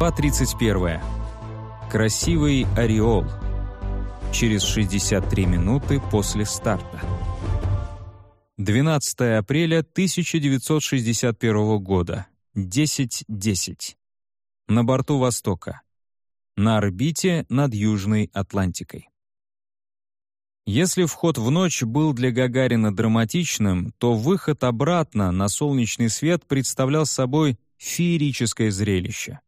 Глава 31. Красивый ореол. Через 63 минуты после старта. 12 апреля 1961 года. 10.10. .10. На борту «Востока». На орбите над Южной Атлантикой. Если вход в ночь был для Гагарина драматичным, то выход обратно на солнечный свет представлял собой феерическое зрелище.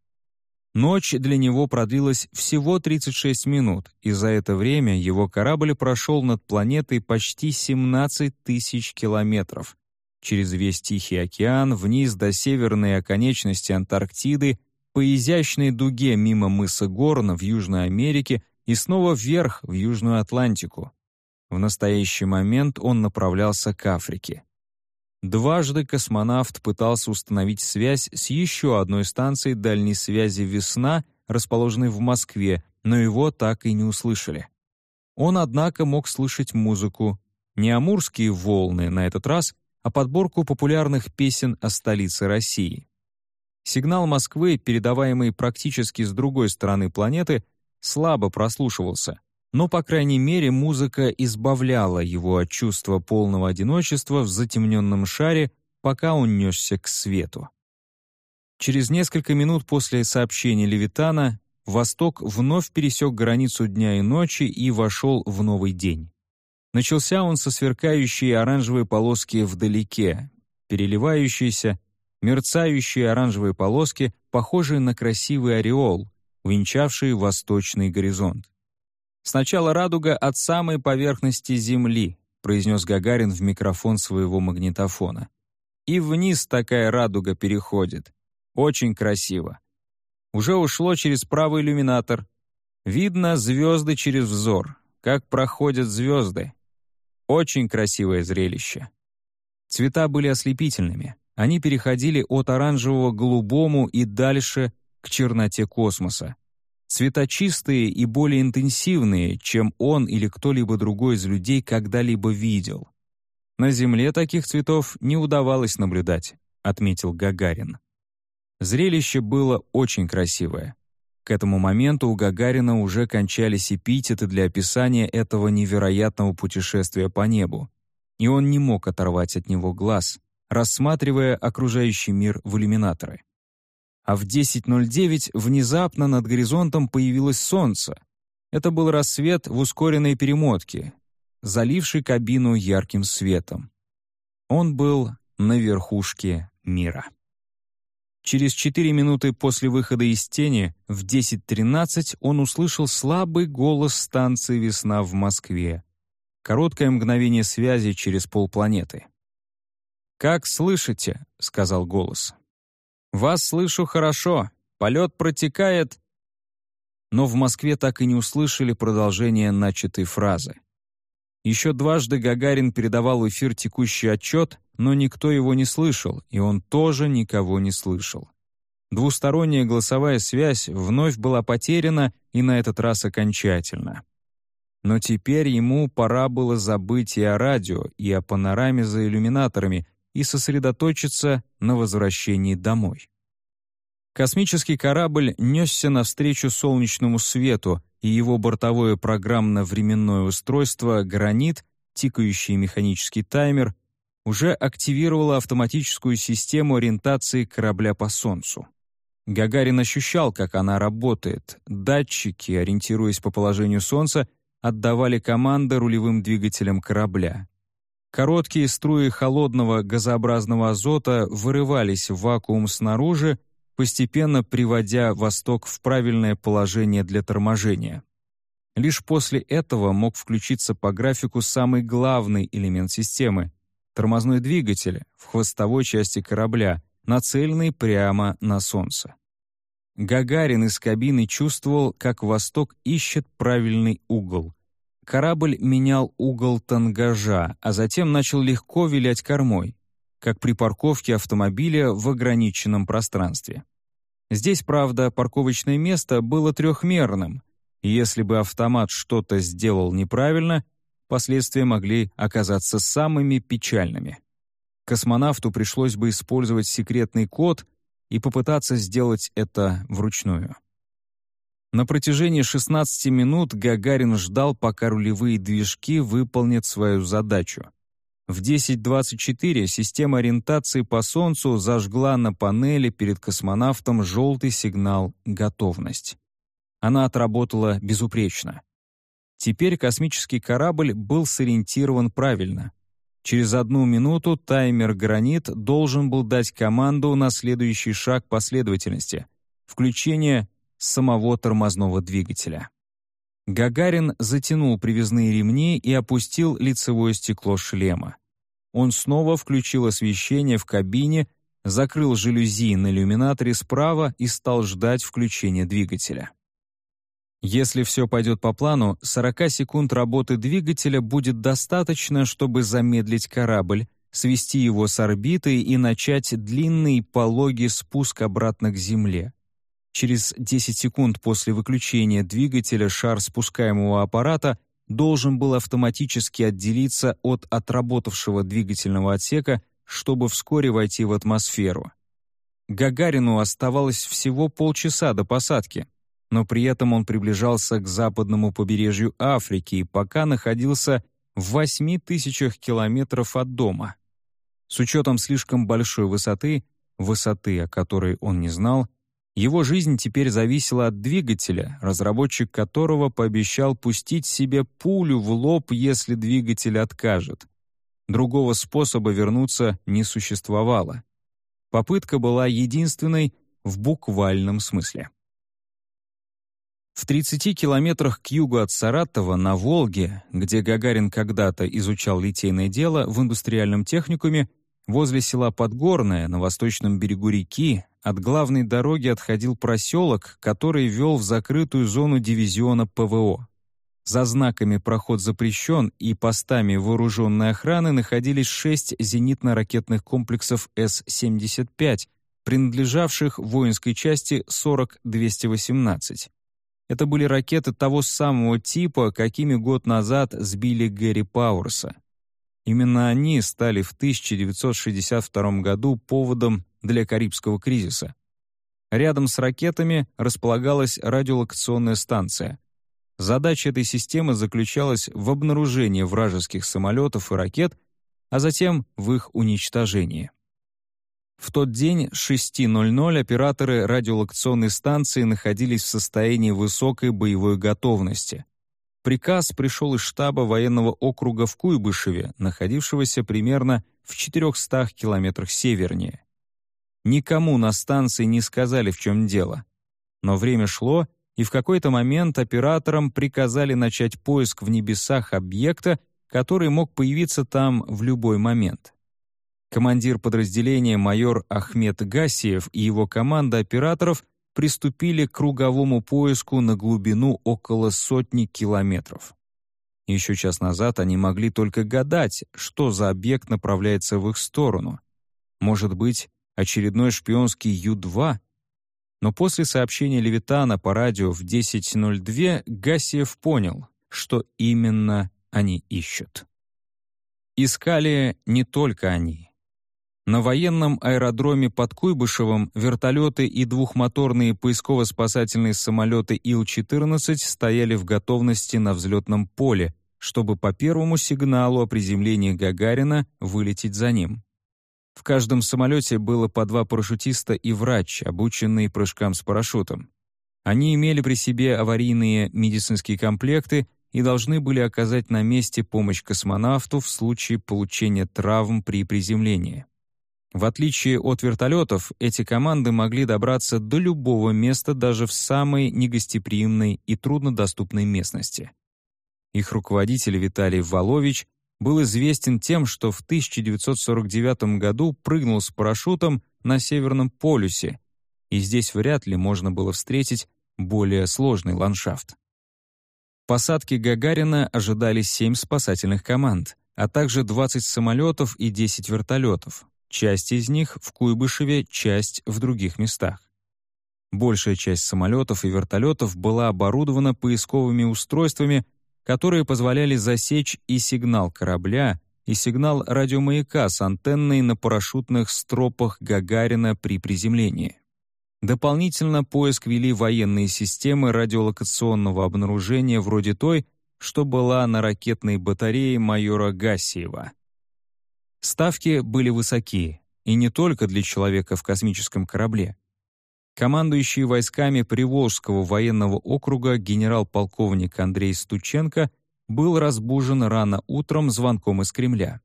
Ночь для него продлилась всего 36 минут, и за это время его корабль прошел над планетой почти 17 тысяч километров, через весь Тихий океан, вниз до северной оконечности Антарктиды, по изящной дуге мимо мыса Горна в Южной Америке и снова вверх в Южную Атлантику. В настоящий момент он направлялся к Африке. Дважды космонавт пытался установить связь с еще одной станцией дальней связи «Весна», расположенной в Москве, но его так и не услышали. Он, однако, мог слышать музыку, не амурские волны на этот раз, а подборку популярных песен о столице России. Сигнал Москвы, передаваемый практически с другой стороны планеты, слабо прослушивался — но, по крайней мере, музыка избавляла его от чувства полного одиночества в затемненном шаре, пока он несся к свету. Через несколько минут после сообщения Левитана Восток вновь пересек границу дня и ночи и вошел в новый день. Начался он со сверкающей оранжевой полоски вдалеке, переливающиеся, мерцающие оранжевые полоски, похожие на красивый ореол, венчавший восточный горизонт. «Сначала радуга от самой поверхности Земли», произнес Гагарин в микрофон своего магнитофона. «И вниз такая радуга переходит. Очень красиво. Уже ушло через правый иллюминатор. Видно звезды через взор, как проходят звезды. Очень красивое зрелище». Цвета были ослепительными. Они переходили от оранжевого к голубому и дальше к черноте космоса цвета чистые и более интенсивные, чем он или кто-либо другой из людей когда-либо видел. На Земле таких цветов не удавалось наблюдать, отметил Гагарин. Зрелище было очень красивое. К этому моменту у Гагарина уже кончались эпитеты для описания этого невероятного путешествия по небу, и он не мог оторвать от него глаз, рассматривая окружающий мир в иллюминаторы а в 10.09 внезапно над горизонтом появилось солнце. Это был рассвет в ускоренной перемотке, заливший кабину ярким светом. Он был на верхушке мира. Через 4 минуты после выхода из тени в 10.13 он услышал слабый голос станции «Весна» в Москве. Короткое мгновение связи через полпланеты. «Как слышите?» — сказал голос. «Вас слышу хорошо. Полет протекает...» Но в Москве так и не услышали продолжение начатой фразы. Еще дважды Гагарин передавал в эфир текущий отчет, но никто его не слышал, и он тоже никого не слышал. Двусторонняя голосовая связь вновь была потеряна и на этот раз окончательно. Но теперь ему пора было забыть и о радио, и о панораме за иллюминаторами, и сосредоточиться на возвращении домой. Космический корабль несся навстречу солнечному свету, и его бортовое программно-временное устройство «Гранит», тикающий механический таймер, уже активировало автоматическую систему ориентации корабля по Солнцу. Гагарин ощущал, как она работает. Датчики, ориентируясь по положению Солнца, отдавали команды рулевым двигателям корабля. Короткие струи холодного газообразного азота вырывались в вакуум снаружи, постепенно приводя Восток в правильное положение для торможения. Лишь после этого мог включиться по графику самый главный элемент системы — тормозной двигатель в хвостовой части корабля, нацеленный прямо на Солнце. Гагарин из кабины чувствовал, как Восток ищет правильный угол — Корабль менял угол тангажа, а затем начал легко вилять кормой, как при парковке автомобиля в ограниченном пространстве. Здесь, правда, парковочное место было трехмерным, и если бы автомат что-то сделал неправильно, последствия могли оказаться самыми печальными. Космонавту пришлось бы использовать секретный код и попытаться сделать это вручную. На протяжении 16 минут Гагарин ждал, пока рулевые движки выполнят свою задачу. В 10.24 система ориентации по Солнцу зажгла на панели перед космонавтом желтый сигнал «Готовность». Она отработала безупречно. Теперь космический корабль был сориентирован правильно. Через одну минуту таймер «Гранит» должен был дать команду на следующий шаг последовательности — включение самого тормозного двигателя. Гагарин затянул привязные ремни и опустил лицевое стекло шлема. Он снова включил освещение в кабине, закрыл жалюзи на иллюминаторе справа и стал ждать включения двигателя. Если все пойдет по плану, 40 секунд работы двигателя будет достаточно, чтобы замедлить корабль, свести его с орбиты и начать длинный пологий спуск обратно к Земле. Через 10 секунд после выключения двигателя шар спускаемого аппарата должен был автоматически отделиться от отработавшего двигательного отсека, чтобы вскоре войти в атмосферу. Гагарину оставалось всего полчаса до посадки, но при этом он приближался к западному побережью Африки и пока находился в 8 тысячах километров от дома. С учетом слишком большой высоты, высоты, о которой он не знал, его жизнь теперь зависела от двигателя, разработчик которого пообещал пустить себе пулю в лоб, если двигатель откажет. Другого способа вернуться не существовало. Попытка была единственной в буквальном смысле. В 30 километрах к югу от Саратова, на Волге, где Гагарин когда-то изучал литейное дело в индустриальном техникуме, возле села Подгорное на восточном берегу реки от главной дороги отходил проселок, который вел в закрытую зону дивизиона ПВО. За знаками «Проход запрещен» и постами вооруженной охраны находились шесть зенитно-ракетных комплексов С-75, принадлежавших воинской части 40-218. Это были ракеты того самого типа, какими год назад сбили Гэри Пауэрса. Именно они стали в 1962 году поводом для Карибского кризиса. Рядом с ракетами располагалась радиолокационная станция. Задача этой системы заключалась в обнаружении вражеских самолетов и ракет, а затем в их уничтожении. В тот день с 6.00 операторы радиолокационной станции находились в состоянии высокой боевой готовности. Приказ пришел из штаба военного округа в Куйбышеве, находившегося примерно в 400 километрах севернее. Никому на станции не сказали, в чем дело. Но время шло, и в какой-то момент операторам приказали начать поиск в небесах объекта, который мог появиться там в любой момент. Командир подразделения майор Ахмед Гасиев и его команда операторов приступили к круговому поиску на глубину около сотни километров. Еще час назад они могли только гадать, что за объект направляется в их сторону. Может быть, очередной шпионский Ю-2? Но после сообщения Левитана по радио в 10.02 Гасиев понял, что именно они ищут. Искали не только они. На военном аэродроме под Куйбышевым вертолеты и двухмоторные поисково-спасательные самолеты Ил-14 стояли в готовности на взлетном поле, чтобы по первому сигналу о приземлении Гагарина вылететь за ним. В каждом самолете было по два парашютиста и врач, обученные прыжкам с парашютом. Они имели при себе аварийные медицинские комплекты и должны были оказать на месте помощь космонавту в случае получения травм при приземлении. В отличие от вертолетов, эти команды могли добраться до любого места даже в самой негостеприимной и труднодоступной местности. Их руководитель Виталий Волович был известен тем, что в 1949 году прыгнул с парашютом на Северном полюсе, и здесь вряд ли можно было встретить более сложный ландшафт. Посадки Гагарина ожидали семь спасательных команд, а также 20 самолетов и 10 вертолетов, Часть из них в Куйбышеве, часть в других местах. Большая часть самолетов и вертолетов была оборудована поисковыми устройствами, которые позволяли засечь и сигнал корабля, и сигнал радиомаяка с антенной на парашютных стропах Гагарина при приземлении. Дополнительно поиск вели военные системы радиолокационного обнаружения вроде той, что была на ракетной батарее майора Гассиева. Ставки были высоки, и не только для человека в космическом корабле. Командующий войсками Приволжского военного округа генерал-полковник Андрей Стученко был разбужен рано утром звонком из Кремля.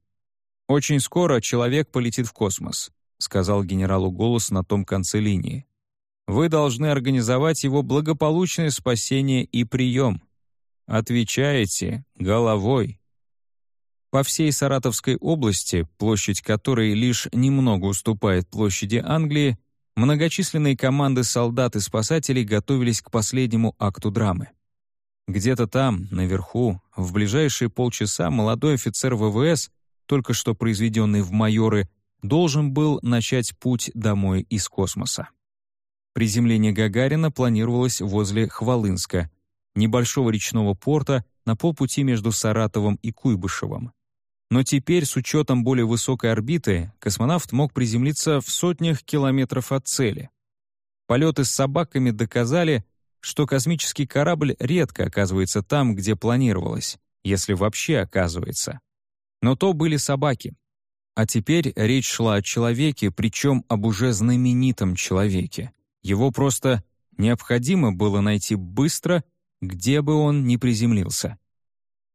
«Очень скоро человек полетит в космос», — сказал генералу голос на том конце линии. «Вы должны организовать его благополучное спасение и прием. Отвечаете головой». По всей Саратовской области, площадь которой лишь немного уступает площади Англии, многочисленные команды солдат и спасателей готовились к последнему акту драмы. Где-то там, наверху, в ближайшие полчаса молодой офицер ВВС только что произведенный в майоры, должен был начать путь домой из космоса. Приземление Гагарина планировалось возле Хвалынска, небольшого речного порта на полпути между Саратовом и Куйбышевым. Но теперь, с учетом более высокой орбиты, космонавт мог приземлиться в сотнях километров от цели. Полеты с собаками доказали, что космический корабль редко оказывается там, где планировалось, если вообще оказывается. Но то были собаки. А теперь речь шла о человеке, причем об уже знаменитом человеке. Его просто необходимо было найти быстро, где бы он ни приземлился.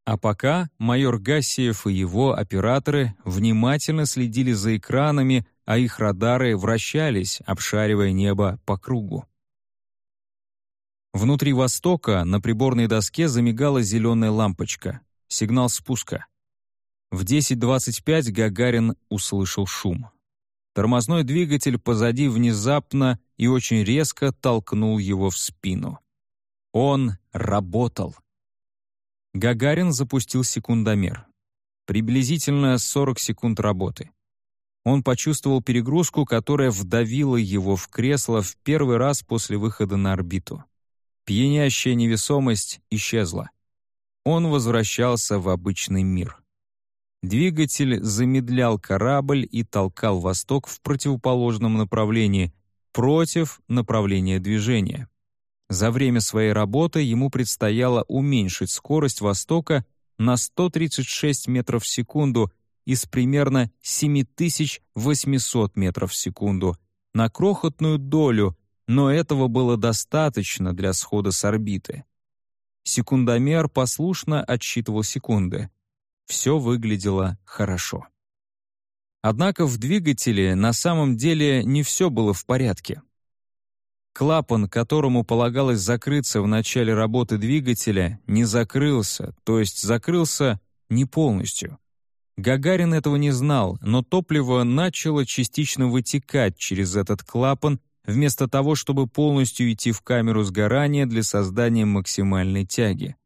А пока майор Гассиев и его операторы внимательно следили за экранами, а их радары вращались, обшаривая небо по кругу. Внутри «Востока» на приборной доске замигала зеленая лампочка. Сигнал спуска. В 10.25 Гагарин услышал шум. Тормозной двигатель позади внезапно и очень резко толкнул его в спину. Он работал. Гагарин запустил секундомер. Приблизительно 40 секунд работы. Он почувствовал перегрузку, которая вдавила его в кресло в первый раз после выхода на орбиту. Пьянящая невесомость исчезла. Он возвращался в обычный мир. Двигатель замедлял корабль и толкал восток в противоположном направлении, против направления движения. За время своей работы ему предстояло уменьшить скорость востока на 136 метров в секунду из примерно 7800 метров в секунду на крохотную долю, но этого было достаточно для схода с орбиты. Секундомер послушно отсчитывал секунды — все выглядело хорошо. Однако в двигателе на самом деле не все было в порядке. Клапан, которому полагалось закрыться в начале работы двигателя, не закрылся, то есть закрылся не полностью. Гагарин этого не знал, но топливо начало частично вытекать через этот клапан, вместо того, чтобы полностью идти в камеру сгорания для создания максимальной тяги.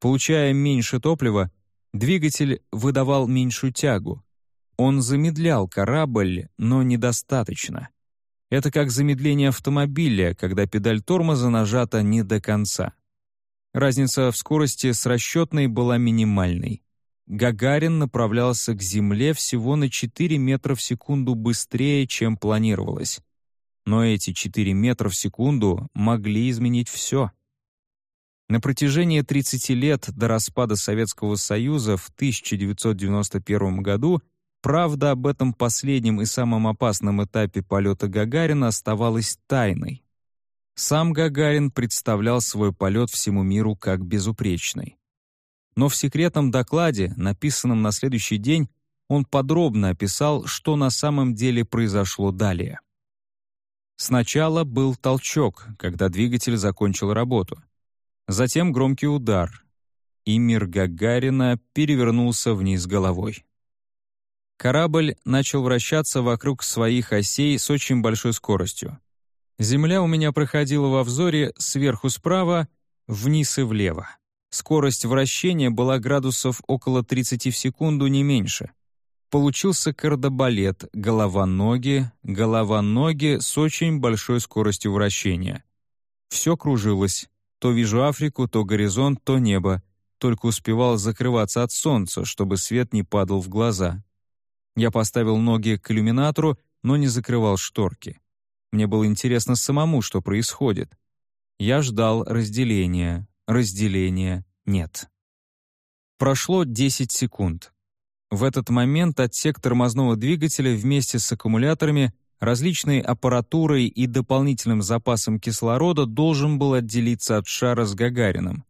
Получая меньше топлива, Двигатель выдавал меньшую тягу. Он замедлял корабль, но недостаточно. Это как замедление автомобиля, когда педаль тормоза нажата не до конца. Разница в скорости с расчетной была минимальной. Гагарин направлялся к Земле всего на 4 метра в секунду быстрее, чем планировалось. Но эти 4 метра в секунду могли изменить все. На протяжении 30 лет до распада Советского Союза в 1991 году правда об этом последнем и самом опасном этапе полета Гагарина оставалась тайной. Сам Гагарин представлял свой полет всему миру как безупречный. Но в секретном докладе, написанном на следующий день, он подробно описал, что на самом деле произошло далее. Сначала был толчок, когда двигатель закончил работу — Затем громкий удар, и мир Гагарина перевернулся вниз головой. Корабль начал вращаться вокруг своих осей с очень большой скоростью. Земля у меня проходила во взоре сверху справа, вниз и влево. Скорость вращения была градусов около 30 в секунду, не меньше. Получился кардобалет, голова-ноги, голова-ноги с очень большой скоростью вращения. Все кружилось, то вижу Африку, то горизонт, то небо. Только успевал закрываться от солнца, чтобы свет не падал в глаза. Я поставил ноги к иллюминатору, но не закрывал шторки. Мне было интересно самому, что происходит. Я ждал разделения. Разделения нет. Прошло 10 секунд. В этот момент отсек тормозного двигателя вместе с аккумуляторами, различной аппаратурой и дополнительным запасом кислорода должен был отделиться от шара с Гагарином.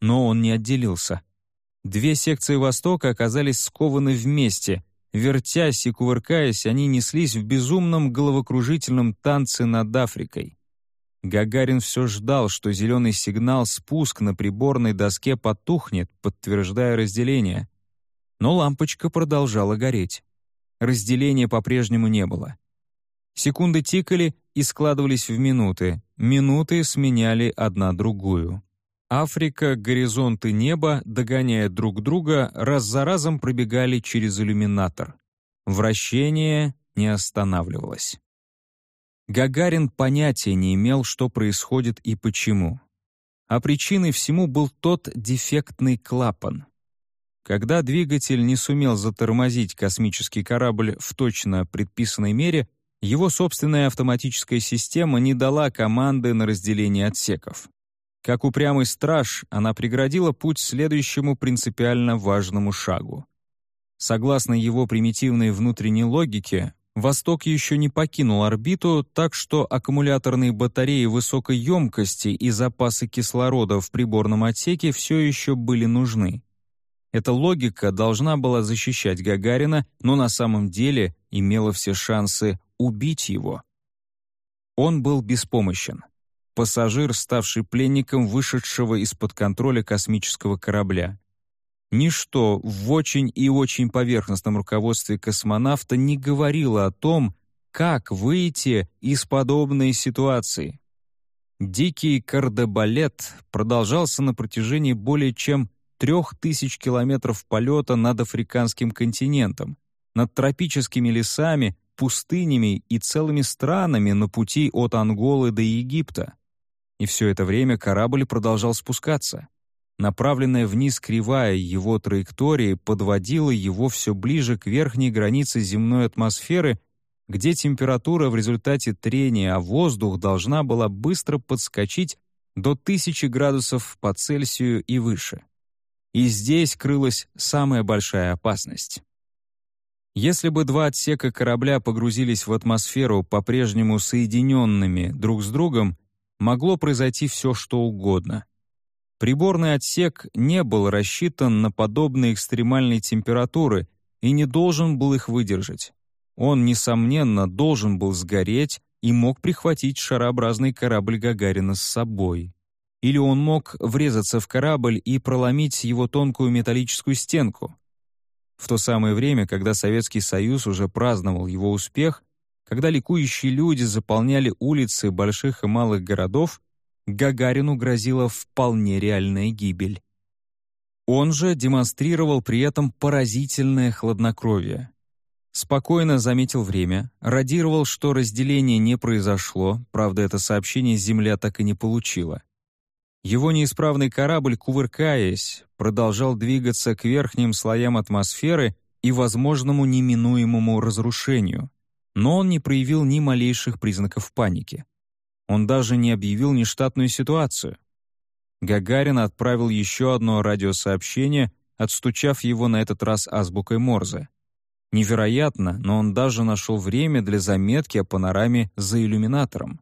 Но он не отделился. Две секции Востока оказались скованы вместе. Вертясь и кувыркаясь, они неслись в безумном головокружительном танце над Африкой. Гагарин все ждал, что зеленый сигнал «спуск» на приборной доске потухнет, подтверждая разделение. Но лампочка продолжала гореть. Разделения по-прежнему не было. Секунды тикали и складывались в минуты. Минуты сменяли одна другую. Африка, горизонты неба, догоняя друг друга, раз за разом пробегали через иллюминатор. Вращение не останавливалось. Гагарин понятия не имел, что происходит и почему. А причиной всему был тот дефектный клапан. Когда двигатель не сумел затормозить космический корабль в точно предписанной мере, его собственная автоматическая система не дала команды на разделение отсеков. Как упрямый страж, она преградила путь следующему принципиально важному шагу. Согласно его примитивной внутренней логике, Восток еще не покинул орбиту, так что аккумуляторные батареи высокой емкости и запасы кислорода в приборном отсеке все еще были нужны. Эта логика должна была защищать Гагарина, но на самом деле имела все шансы убить его. Он был беспомощен пассажир, ставший пленником вышедшего из-под контроля космического корабля. Ничто в очень и очень поверхностном руководстве космонавта не говорило о том, как выйти из подобной ситуации. Дикий кардебалет продолжался на протяжении более чем трех тысяч километров полета над африканским континентом, над тропическими лесами, пустынями и целыми странами на пути от Анголы до Египта. И все это время корабль продолжал спускаться. Направленная вниз кривая его траектории подводила его все ближе к верхней границе земной атмосферы, где температура в результате трения о воздух должна была быстро подскочить до 1000 градусов по Цельсию и выше. И здесь крылась самая большая опасность. Если бы два отсека корабля погрузились в атмосферу по-прежнему соединенными друг с другом, могло произойти все, что угодно. Приборный отсек не был рассчитан на подобные экстремальные температуры и не должен был их выдержать. Он, несомненно, должен был сгореть и мог прихватить шарообразный корабль Гагарина с собой. Или он мог врезаться в корабль и проломить его тонкую металлическую стенку. В то самое время, когда Советский Союз уже праздновал его успех, когда ликующие люди заполняли улицы больших и малых городов, Гагарину грозила вполне реальная гибель. Он же демонстрировал при этом поразительное хладнокровие. Спокойно заметил время, радировал, что разделение не произошло, правда, это сообщение Земля так и не получила. Его неисправный корабль, кувыркаясь, продолжал двигаться к верхним слоям атмосферы и возможному неминуемому разрушению но он не проявил ни малейших признаков паники. Он даже не объявил нештатную ситуацию. Гагарин отправил еще одно радиосообщение, отстучав его на этот раз азбукой Морзе. Невероятно, но он даже нашел время для заметки о панораме за иллюминатором.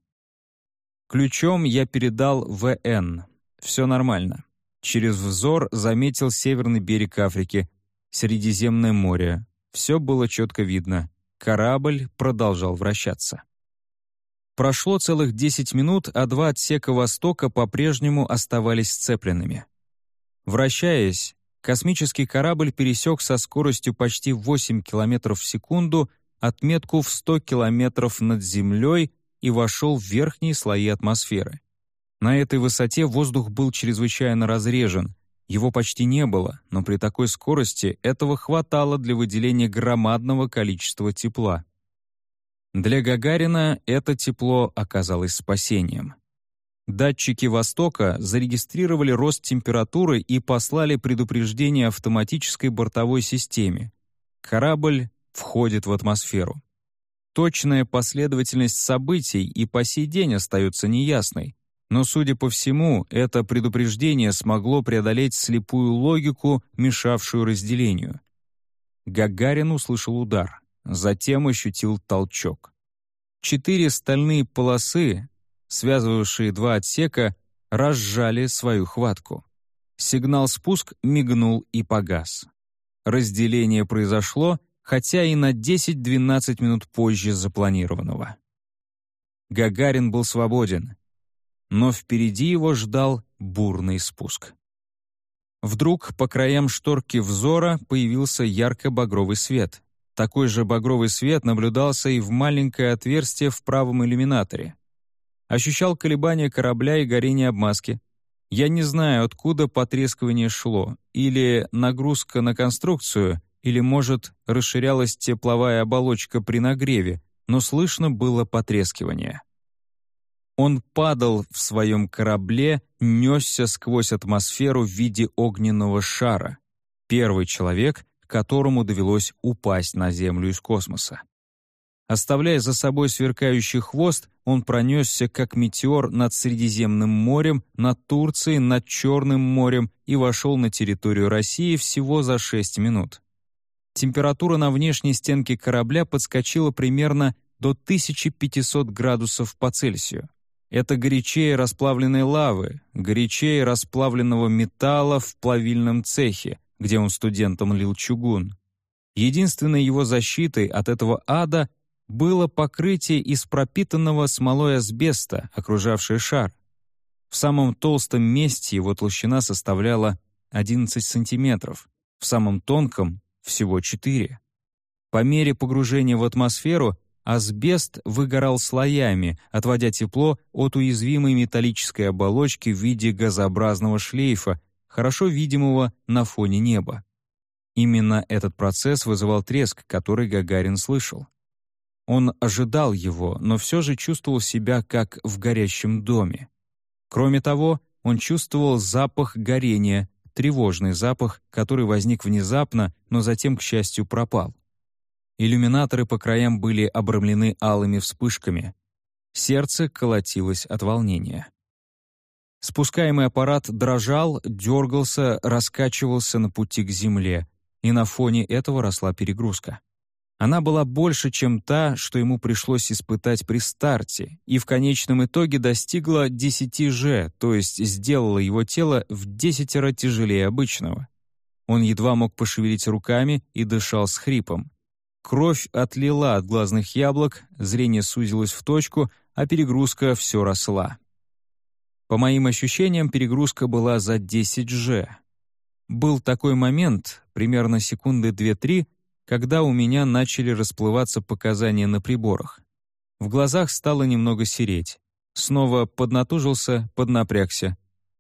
Ключом я передал ВН. Все нормально. Через взор заметил северный берег Африки, Средиземное море. Все было четко видно. Корабль продолжал вращаться. Прошло целых 10 минут, а два отсека «Востока» по-прежнему оставались сцепленными. Вращаясь, космический корабль пересек со скоростью почти 8 км в секунду отметку в 100 км над Землей и вошел в верхние слои атмосферы. На этой высоте воздух был чрезвычайно разрежен, его почти не было, но при такой скорости этого хватало для выделения громадного количества тепла. Для Гагарина это тепло оказалось спасением. Датчики «Востока» зарегистрировали рост температуры и послали предупреждение автоматической бортовой системе. Корабль входит в атмосферу. Точная последовательность событий и по сей день остается неясной, но, судя по всему, это предупреждение смогло преодолеть слепую логику, мешавшую разделению. Гагарин услышал удар, затем ощутил толчок. Четыре стальные полосы, связывавшие два отсека, разжали свою хватку. Сигнал «спуск» мигнул и погас. Разделение произошло, хотя и на 10-12 минут позже запланированного. Гагарин был свободен, но впереди его ждал бурный спуск. Вдруг по краям шторки взора появился ярко-багровый свет. Такой же багровый свет наблюдался и в маленькое отверстие в правом иллюминаторе. Ощущал колебания корабля и горение обмазки. Я не знаю, откуда потрескивание шло, или нагрузка на конструкцию, или, может, расширялась тепловая оболочка при нагреве, но слышно было потрескивание. Он падал в своем корабле, несся сквозь атмосферу в виде огненного шара. Первый человек, которому довелось упасть на Землю из космоса. Оставляя за собой сверкающий хвост, он пронесся как метеор над Средиземным морем, над Турцией, над Черным морем и вошел на территорию России всего за 6 минут. Температура на внешней стенке корабля подскочила примерно до 1500 градусов по Цельсию. Это горячее расплавленной лавы, горячее расплавленного металла в плавильном цехе, где он студентом лил чугун. Единственной его защитой от этого ада было покрытие из пропитанного смолой асбеста, окружавшее шар. В самом толстом месте его толщина составляла 11 сантиметров, в самом тонком — всего 4. По мере погружения в атмосферу Асбест выгорал слоями, отводя тепло от уязвимой металлической оболочки в виде газообразного шлейфа, хорошо видимого на фоне неба. Именно этот процесс вызывал треск, который Гагарин слышал. Он ожидал его, но все же чувствовал себя как в горящем доме. Кроме того, он чувствовал запах горения, тревожный запах, который возник внезапно, но затем, к счастью, пропал. Иллюминаторы по краям были обрамлены алыми вспышками. Сердце колотилось от волнения. Спускаемый аппарат дрожал, дергался, раскачивался на пути к земле, и на фоне этого росла перегрузка. Она была больше, чем та, что ему пришлось испытать при старте, и в конечном итоге достигла 10 же, то есть сделала его тело в десятеро тяжелее обычного. Он едва мог пошевелить руками и дышал с хрипом. Кровь отлила от глазных яблок, зрение сузилось в точку, а перегрузка все росла. По моим ощущениям, перегрузка была за 10 же. Был такой момент, примерно секунды 2-3, когда у меня начали расплываться показания на приборах. В глазах стало немного сереть. Снова поднатужился, поднапрягся.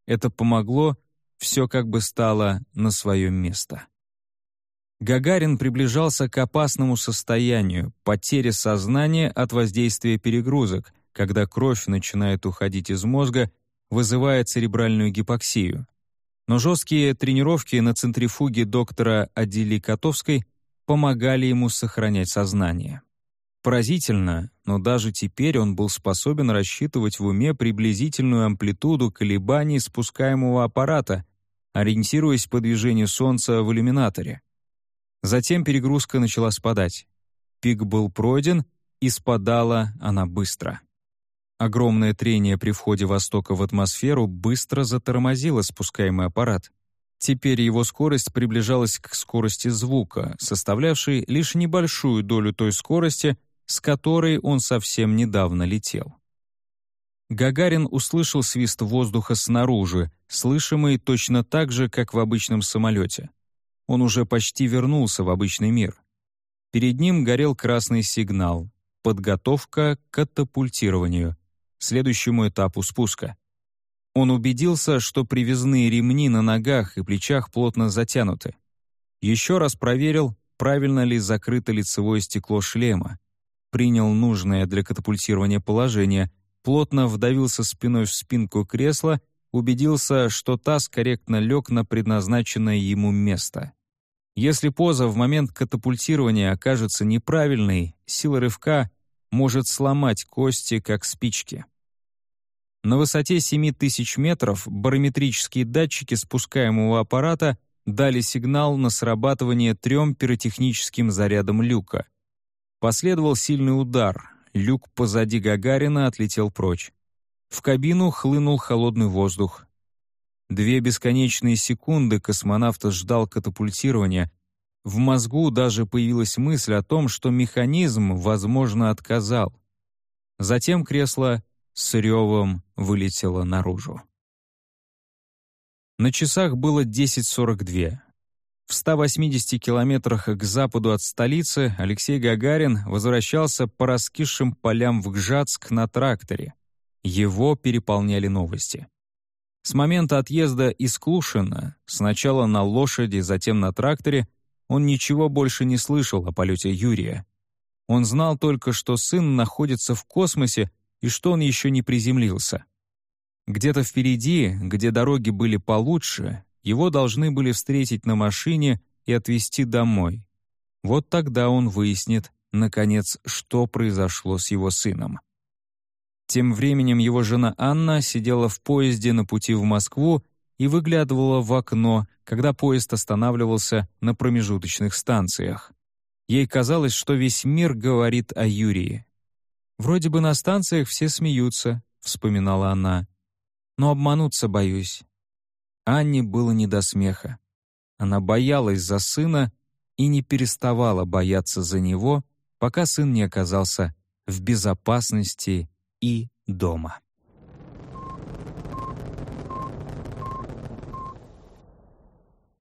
Это помогло, все как бы стало на свое место. Гагарин приближался к опасному состоянию, потере сознания от воздействия перегрузок, когда кровь начинает уходить из мозга, вызывая церебральную гипоксию. Но жесткие тренировки на центрифуге доктора Адили Котовской помогали ему сохранять сознание. Поразительно, но даже теперь он был способен рассчитывать в уме приблизительную амплитуду колебаний спускаемого аппарата, ориентируясь по движению Солнца в иллюминаторе. Затем перегрузка начала спадать. Пик был пройден, и спадала она быстро. Огромное трение при входе Востока в атмосферу быстро затормозило спускаемый аппарат. Теперь его скорость приближалась к скорости звука, составлявшей лишь небольшую долю той скорости, с которой он совсем недавно летел. Гагарин услышал свист воздуха снаружи, слышимый точно так же, как в обычном самолете. Он уже почти вернулся в обычный мир. Перед ним горел красный сигнал — подготовка к катапультированию, следующему этапу спуска. Он убедился, что привязные ремни на ногах и плечах плотно затянуты. Еще раз проверил, правильно ли закрыто лицевое стекло шлема. Принял нужное для катапультирования положение, плотно вдавился спиной в спинку кресла, убедился, что таз корректно лег на предназначенное ему место. Если поза в момент катапультирования окажется неправильной, сила рывка может сломать кости, как спички. На высоте 7000 метров барометрические датчики спускаемого аппарата дали сигнал на срабатывание трем пиротехническим зарядам люка. Последовал сильный удар, люк позади Гагарина отлетел прочь. В кабину хлынул холодный воздух. Две бесконечные секунды космонавт ждал катапультирования. В мозгу даже появилась мысль о том, что механизм, возможно, отказал. Затем кресло с ревом вылетело наружу. На часах было 10.42. В 180 километрах к западу от столицы Алексей Гагарин возвращался по раскисшим полям в Гжатск на тракторе. Его переполняли новости. С момента отъезда из Клушина, сначала на лошади, затем на тракторе, он ничего больше не слышал о полете Юрия. Он знал только, что сын находится в космосе и что он еще не приземлился. Где-то впереди, где дороги были получше, его должны были встретить на машине и отвезти домой. Вот тогда он выяснит, наконец, что произошло с его сыном. Тем временем его жена Анна сидела в поезде на пути в Москву и выглядывала в окно, когда поезд останавливался на промежуточных станциях. Ей казалось, что весь мир говорит о Юрии. «Вроде бы на станциях все смеются», — вспоминала она но обмануться боюсь». Анне было не до смеха. Она боялась за сына и не переставала бояться за него, пока сын не оказался в безопасности и дома.